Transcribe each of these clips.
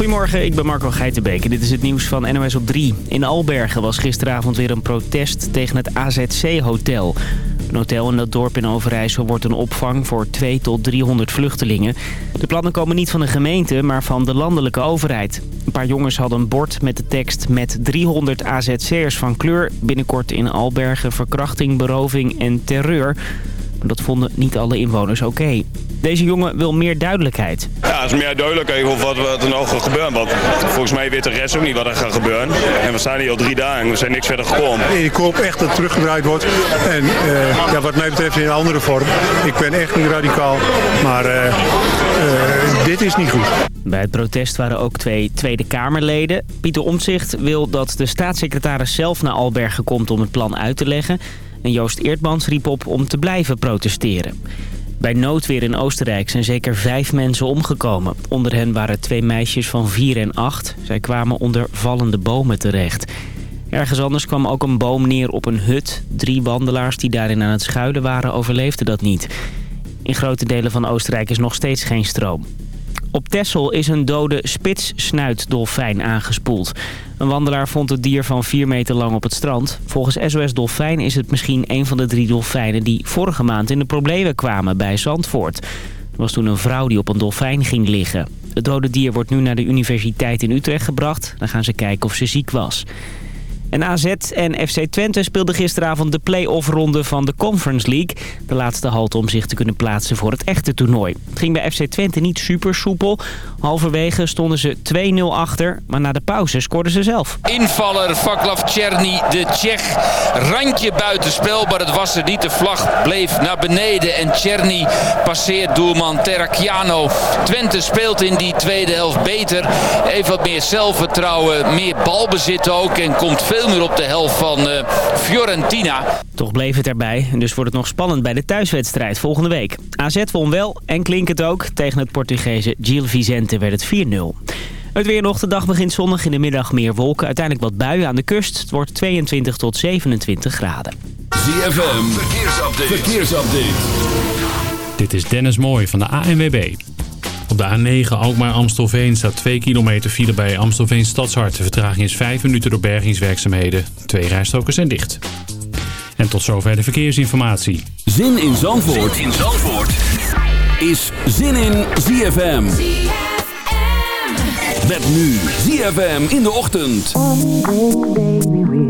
Goedemorgen, ik ben Marco Geitenbeek en dit is het nieuws van NOS op 3. In Albergen was gisteravond weer een protest tegen het AZC-hotel. Een hotel in dat dorp in Overijssel wordt een opvang voor 2 tot 300 vluchtelingen. De plannen komen niet van de gemeente, maar van de landelijke overheid. Een paar jongens hadden een bord met de tekst met 300 AZC'ers van kleur. Binnenkort in Albergen verkrachting, beroving en terreur. Dat vonden niet alle inwoners oké. Deze jongen wil meer duidelijkheid. Ja, het is meer duidelijkheid over wat, wat er nou gaat gebeuren. Want volgens mij weet de rest ook niet wat er gaat gebeuren. En we staan hier al drie dagen en we zijn niks verder gekomen. Ik hoop echt dat het teruggedraaid wordt. En uh, ja, wat mij betreft in een andere vorm. Ik ben echt niet radicaal, maar uh, uh, dit is niet goed. Bij het protest waren ook twee Tweede Kamerleden. Pieter Omtzigt wil dat de staatssecretaris zelf naar Albergen komt om het plan uit te leggen. En Joost Eertmans riep op om te blijven protesteren. Bij noodweer in Oostenrijk zijn zeker vijf mensen omgekomen. Onder hen waren twee meisjes van 4 en 8. Zij kwamen onder vallende bomen terecht. Ergens anders kwam ook een boom neer op een hut. Drie wandelaars die daarin aan het schuilen waren overleefden dat niet. In grote delen van Oostenrijk is nog steeds geen stroom. Op Texel is een dode spitssnuitdolfijn aangespoeld. Een wandelaar vond het dier van 4 meter lang op het strand. Volgens SOS Dolfijn is het misschien een van de drie dolfijnen... die vorige maand in de problemen kwamen bij Zandvoort. Er was toen een vrouw die op een dolfijn ging liggen. Het dode dier wordt nu naar de universiteit in Utrecht gebracht. Dan gaan ze kijken of ze ziek was. En AZ en FC Twente speelden gisteravond de play-off ronde van de Conference League. De laatste halte om zich te kunnen plaatsen voor het echte toernooi. Het ging bij FC Twente niet super soepel. Halverwege stonden ze 2-0 achter, maar na de pauze scoorden ze zelf. Invaller Vaklav Czerny, de Tsjech, randje buitenspel, maar het was er niet. De vlag bleef naar beneden en Czerny passeert doelman Terracchiano. Twente speelt in die tweede helft beter. Even wat meer zelfvertrouwen, meer balbezit ook en komt veel meer op de helft van uh, Fiorentina. Toch bleef het erbij en dus wordt het nog spannend bij de thuiswedstrijd volgende week. AZ won wel en klinkt het ook. Tegen het Portugese Gil Vicente werd het 4-0. Het weer nog, de dag begint zonnig, in de middag meer wolken. Uiteindelijk wat buien aan de kust. Het wordt 22 tot 27 graden. ZFM, verkeersupdate. verkeersupdate. Dit is Dennis Mooij van de ANWB. Op de A9 Alkmaar-Amstelveen staat 2 kilometer file bij Amstelveen Stadshart. De vertraging is 5 minuten door bergingswerkzaamheden. Twee rijstroken zijn dicht. En tot zover de verkeersinformatie. Zin in Zandvoort, zin in Zandvoort. is Zin in ZFM. Met nu ZFM in de ochtend. Baby,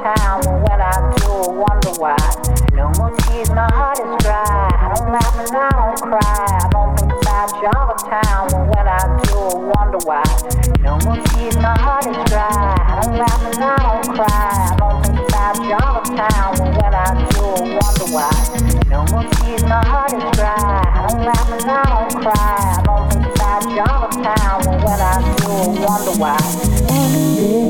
Town when I do I wonder why. No more tears, my heart is dry. I don't laugh and I don't cry. I don't think about Java Town when I do I wonder why. No more tears, my heart is dry. I don't laugh and I don't cry. I don't think about Java Town when I do I wonder why. No more tears, my heart is dry. I don't laugh and I don't cry. I don't think about Java Town when I do I wonder why. baby,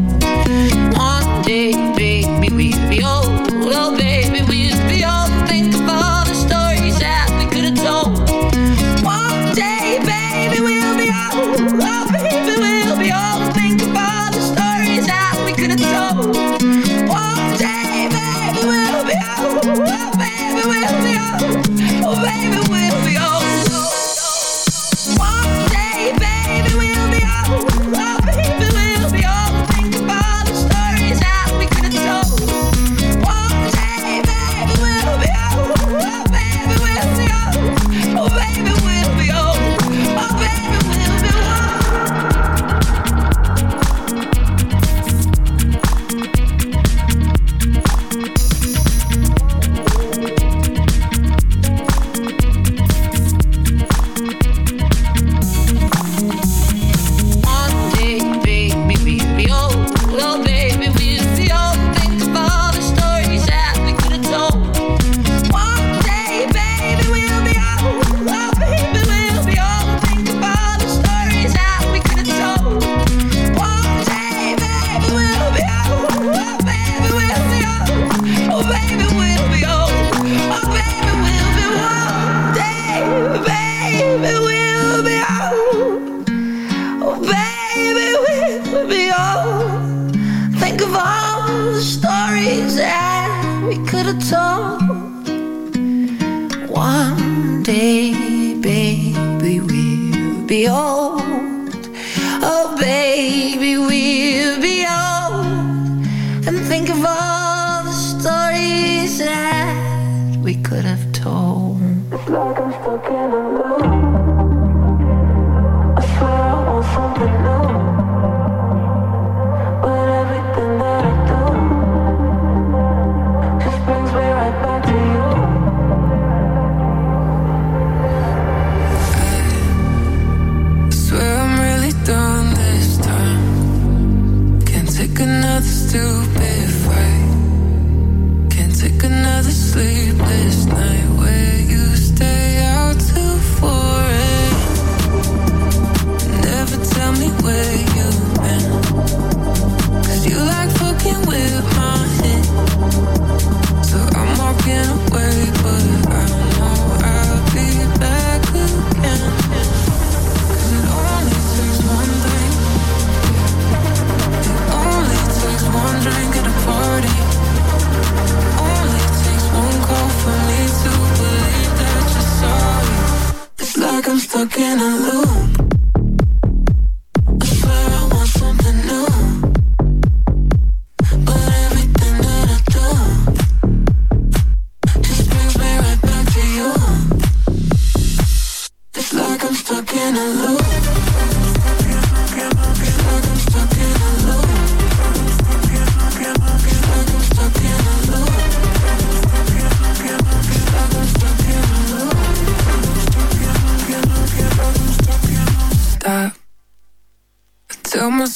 baby.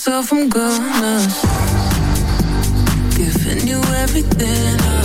myself, I'm gonna. Giving you everything.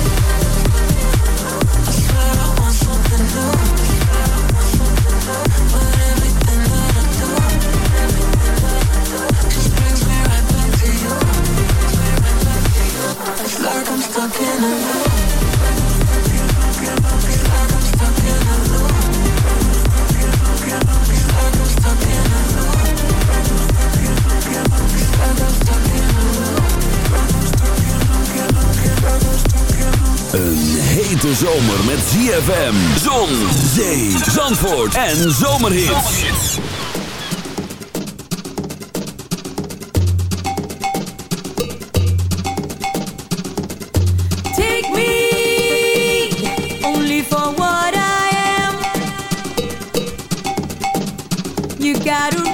Een hete zomer met ZFM, zon, zee, zandvoort en zomerhits. Take me only for what I am. You gotta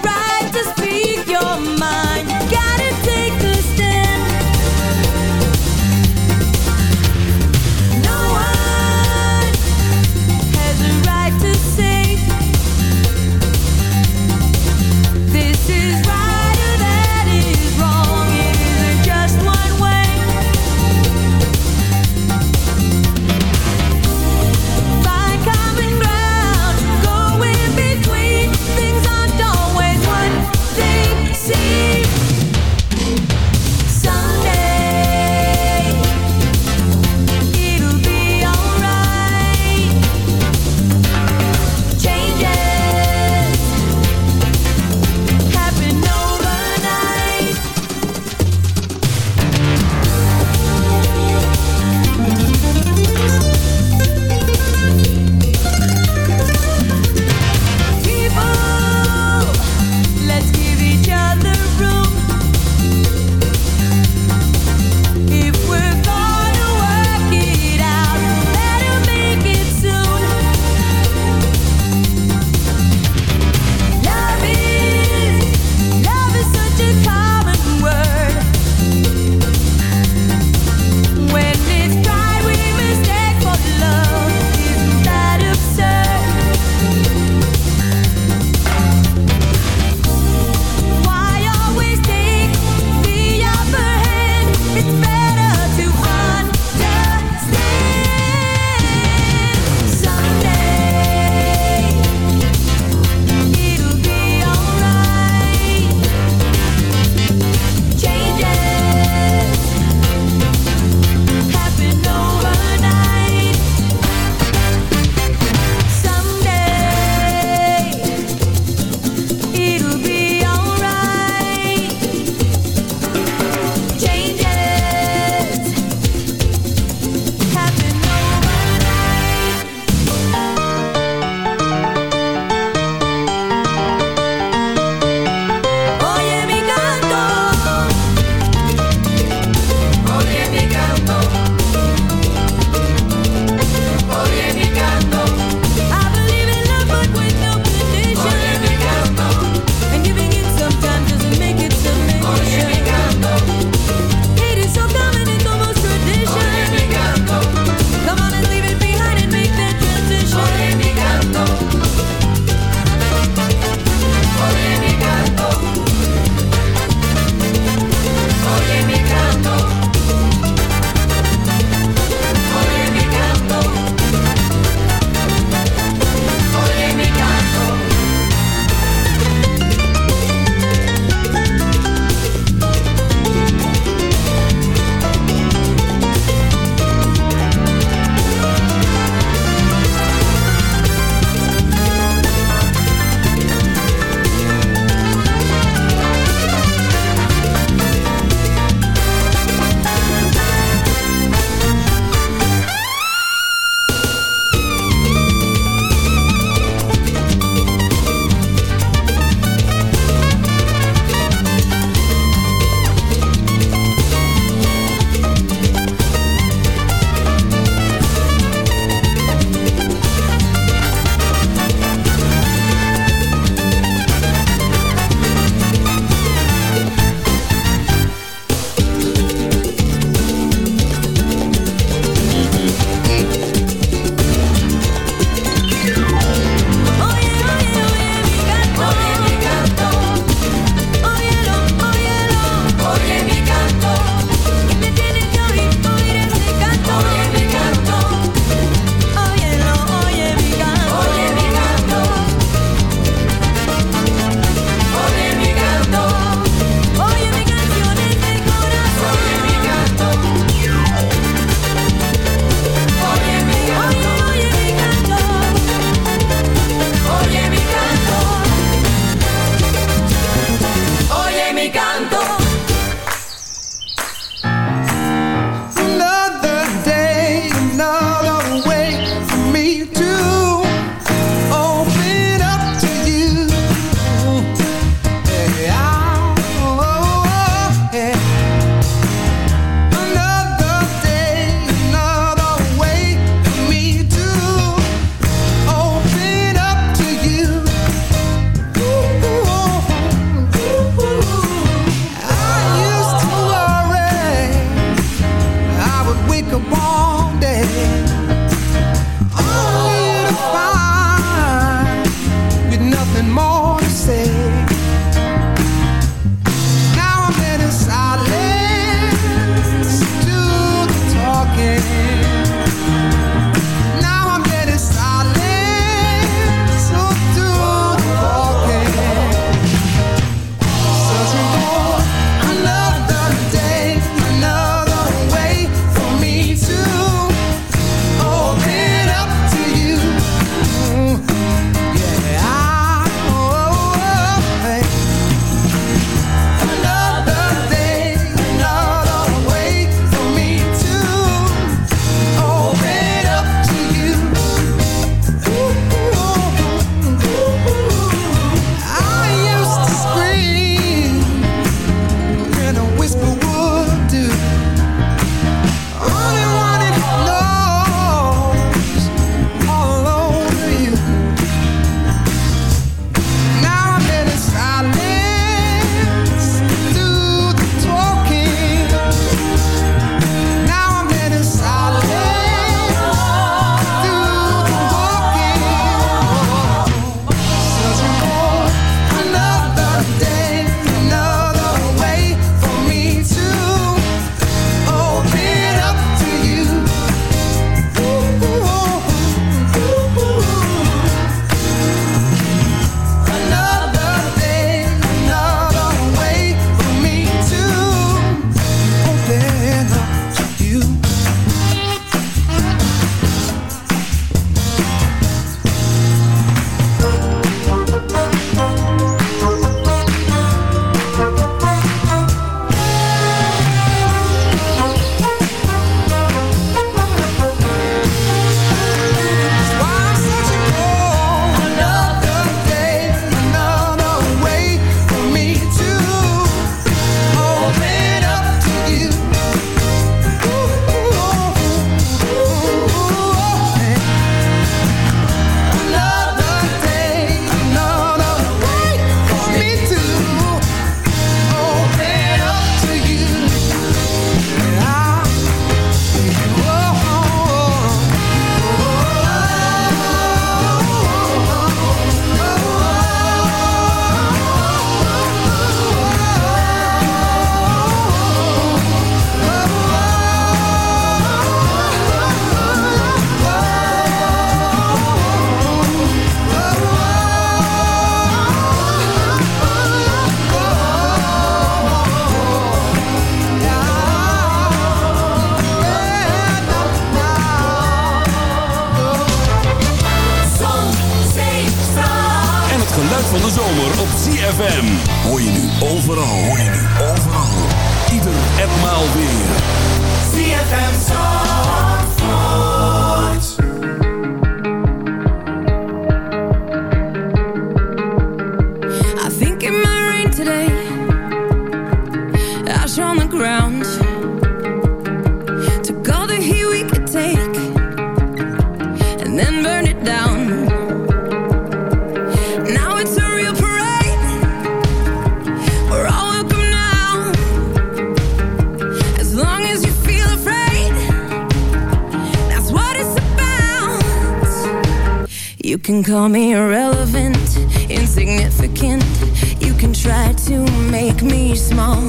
make me small.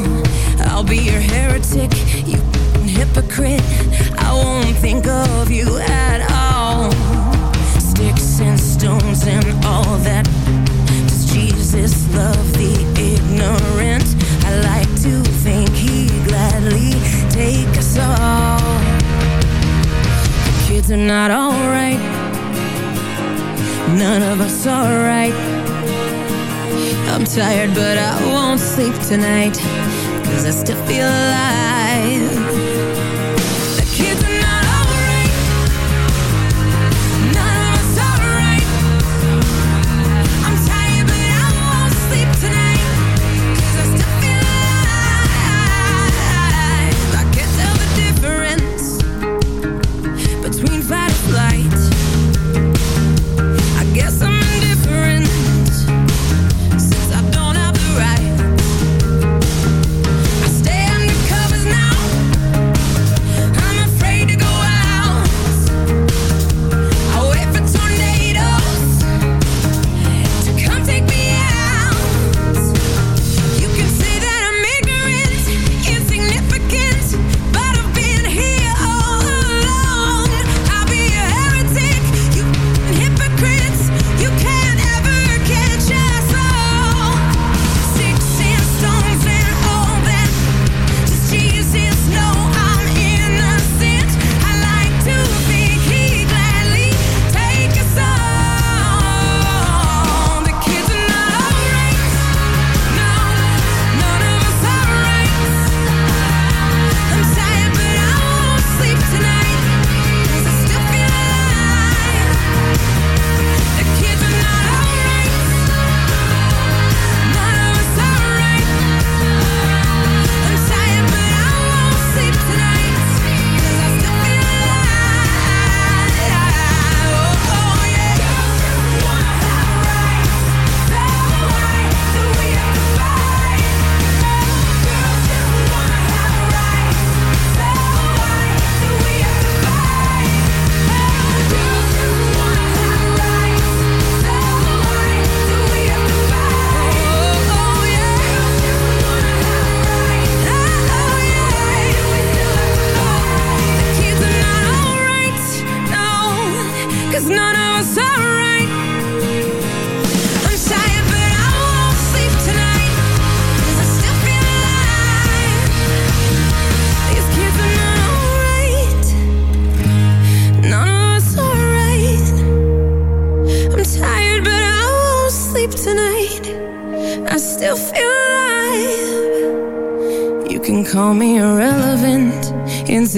I'll be your heretic, you hypocrite. I won't think of you at all. Sticks and stones and all that. Does Jesus love the ignorant? I like to think he gladly take us all. The kids are not alright None of us are right. I'm tired but I won't sleep tonight. Cause I still feel alive.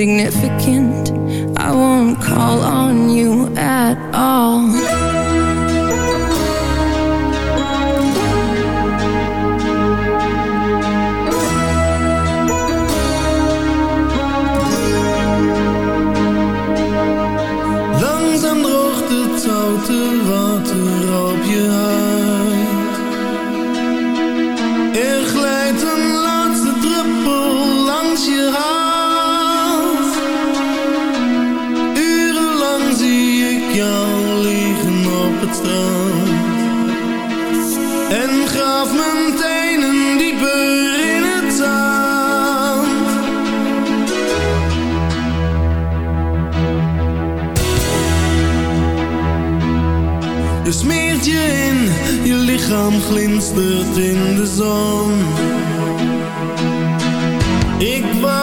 significant lichaam glinstert in de zon. Ik wacht.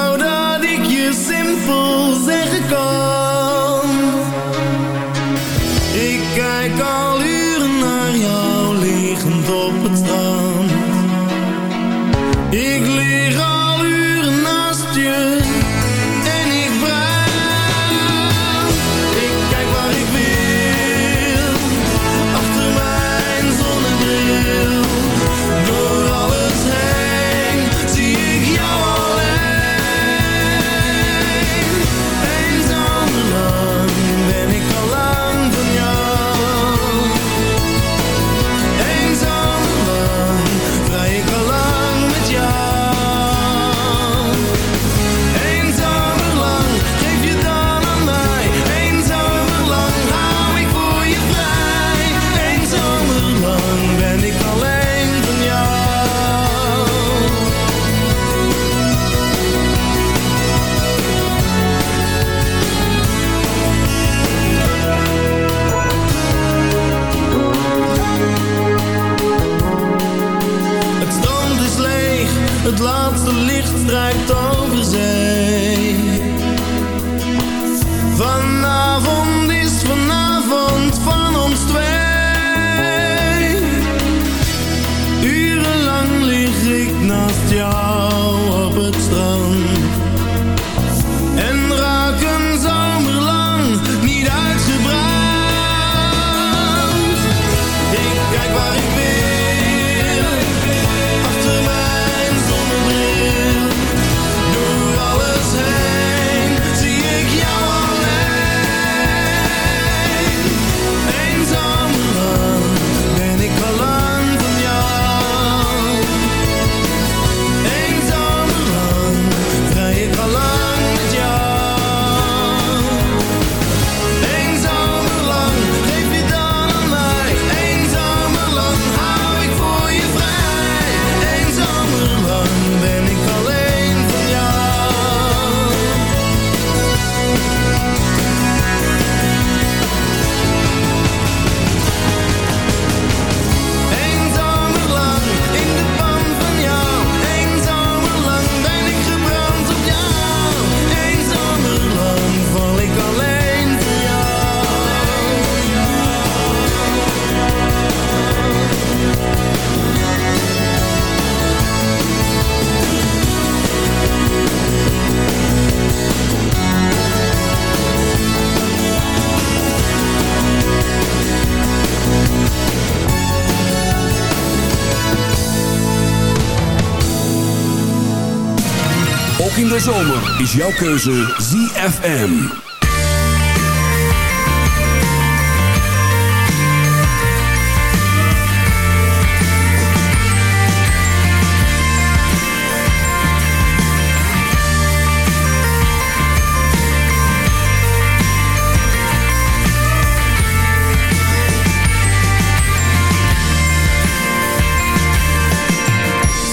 zomer is jouw keuze ZFM.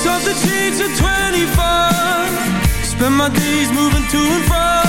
Something changed 20 my days moving to and fro.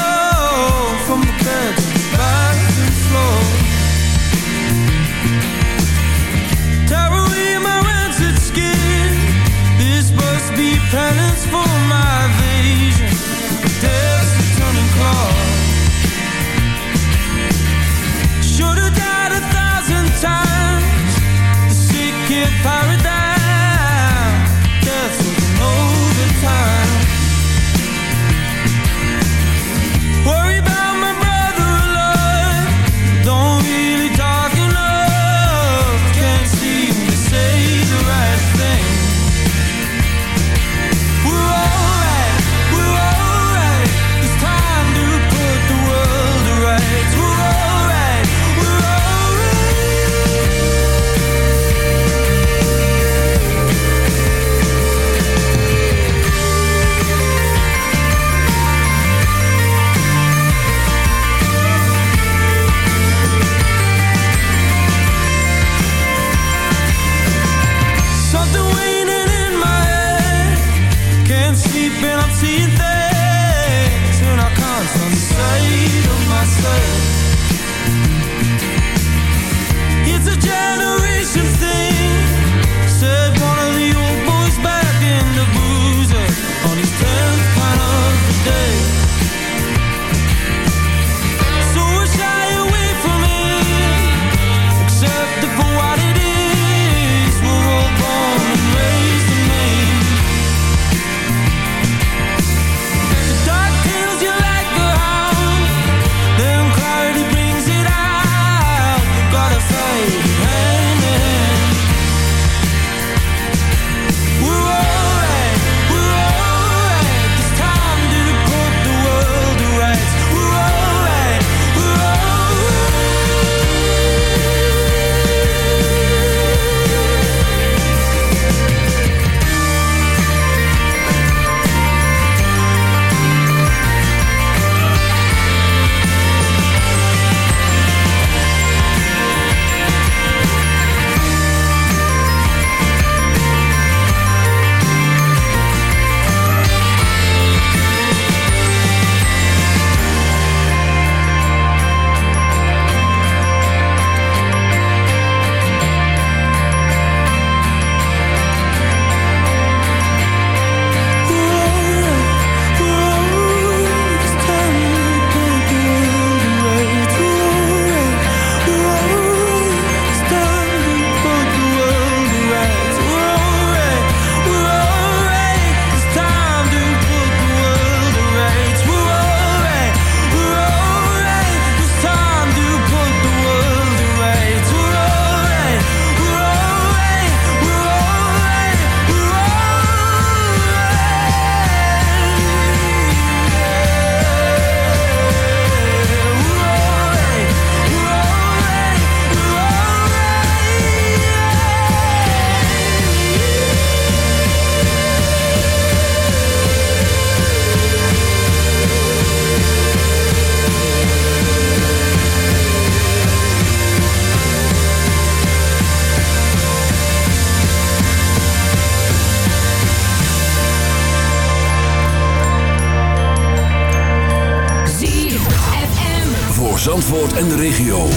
Zandvoort en de regio.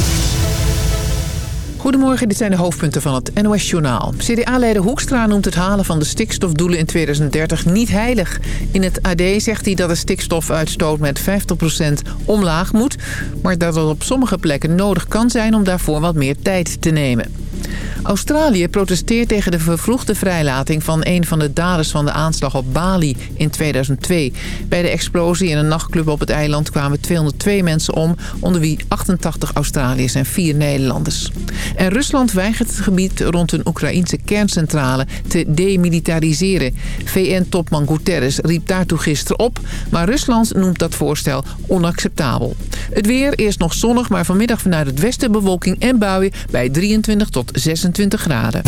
Goedemorgen, dit zijn de hoofdpunten van het NOS-journaal. CDA-leider Hoekstra noemt het halen van de stikstofdoelen in 2030 niet heilig. In het AD zegt hij dat de stikstofuitstoot met 50% omlaag moet... maar dat het op sommige plekken nodig kan zijn om daarvoor wat meer tijd te nemen. Australië protesteert tegen de vervroegde vrijlating van een van de daders van de aanslag op Bali in 2002. Bij de explosie in een nachtclub op het eiland kwamen 202 mensen om, onder wie 88 Australiërs en 4 Nederlanders. En Rusland weigert het gebied rond een Oekraïnse kerncentrale te demilitariseren. VN-topman Guterres riep daartoe gisteren op, maar Rusland noemt dat voorstel onacceptabel. Het weer, eerst nog zonnig, maar vanmiddag vanuit het westen bewolking en buien bij 23 tot 26 graden.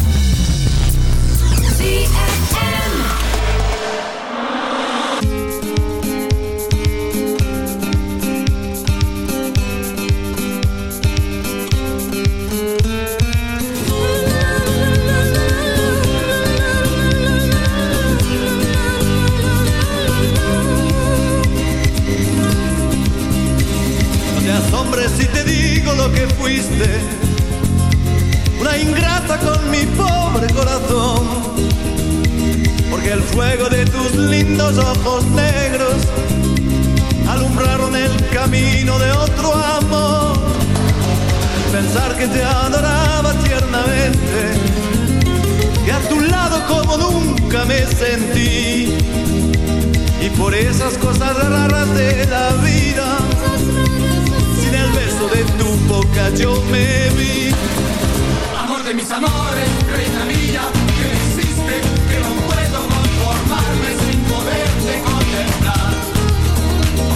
Yo me vi. Amor de mis amores, reina mía, que me hiciste, que no puedo conformarme sin poderte contemplar.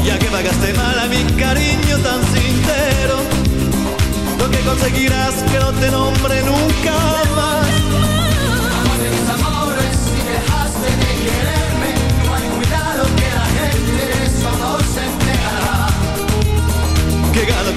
Ya que pagaste mal a mi cariño tan sincero, lo que conseguirás que no te nombre nunca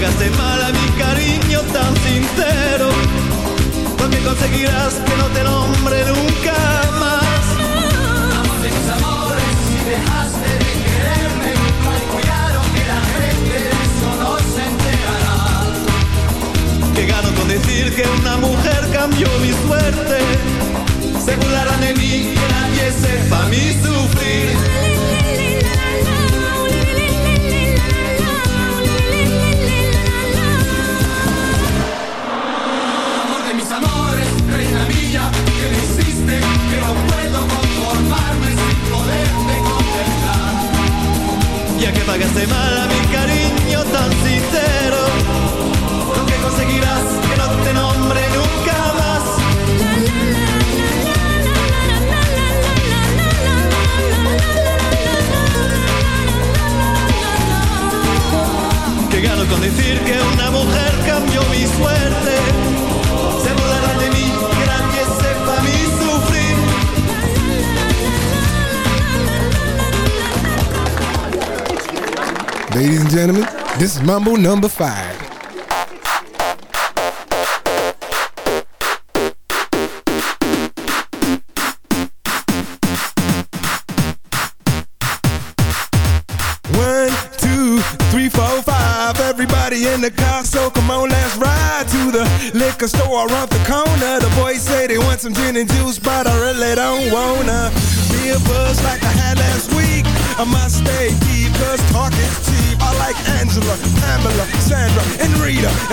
Pagaste mal a mi cariño tan sincero, lo que conseguirás que no te nombre nunca más. Amor de mis amores, si dejaste de quererme, no hay cuidado que la gente de eso no se enterará. Que gano con decir que una mujer cambió mi suerte. Sepa mi sufrir. Amor de mis amores, reina mía, que me hiciste, que no puedo conformarme sin poderte contemplar. Ya que pagaste mal a mi cariño tan sincero, con decir que una mujer cambió mi suerte. Se de mí, que sepa mi sufrir. Ladies and gentlemen, this is Mambo number five.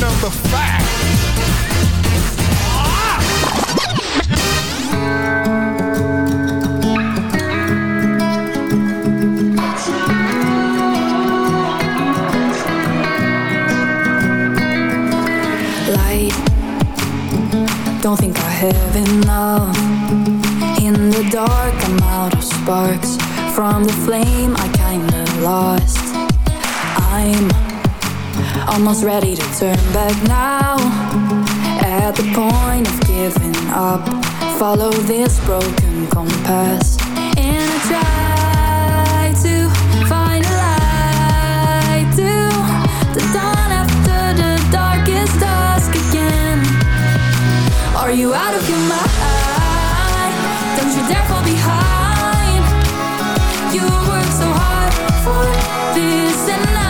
number five. light. Don't think I have enough. In the dark, I'm out of sparks. From the flame, I kinda lost. I'm almost ready to turn back now. At the point of giving up, follow this broken compass. And I try to find a light to the dawn after the darkest dusk again. Are you out of your mind? Don't you dare fall behind. You worked so hard for this, and now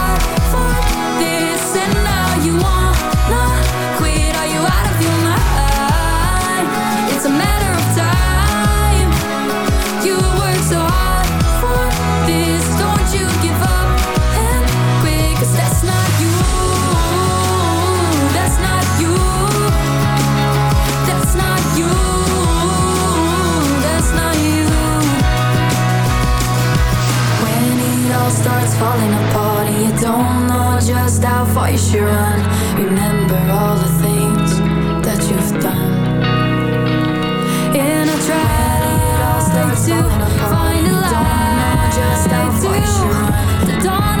starts falling apart and you don't know just how far you should run. Remember all the things that you've done. In a tragedy, all starts to find a light. Just. The dawn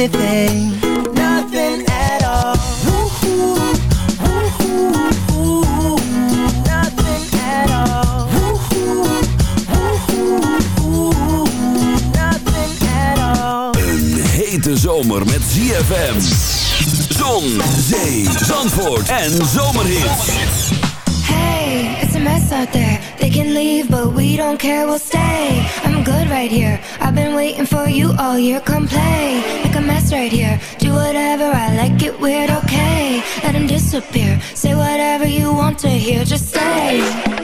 anything. Nothing at all. De zomer met ZFM. Zon, zee, zandvoort en zomerhit. Hey, it's a mess out there. They can leave, but we don't care, we'll stay. I'm good right here. I've been waiting for you all year. Come play, make a mess right here. Do whatever I like, it weird, okay. Let him disappear. Say whatever you want to hear, just say.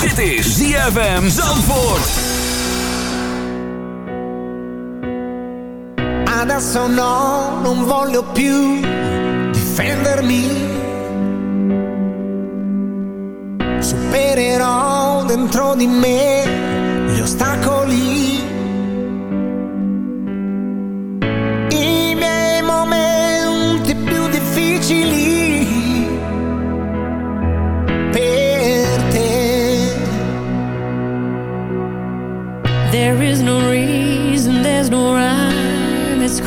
Dit is ZFM Zandvoort. Adesso no, non voglio più difendermi. Supererò dentro di me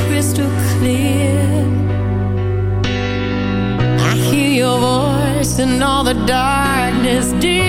crystal clear. I hear your voice in all the darkness dear.